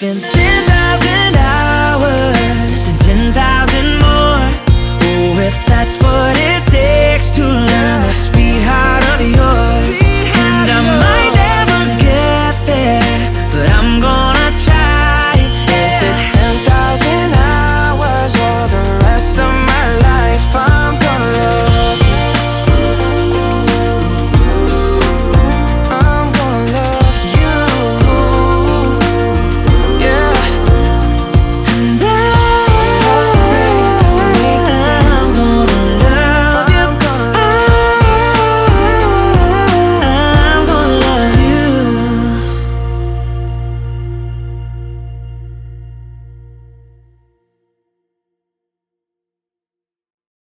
been 10,000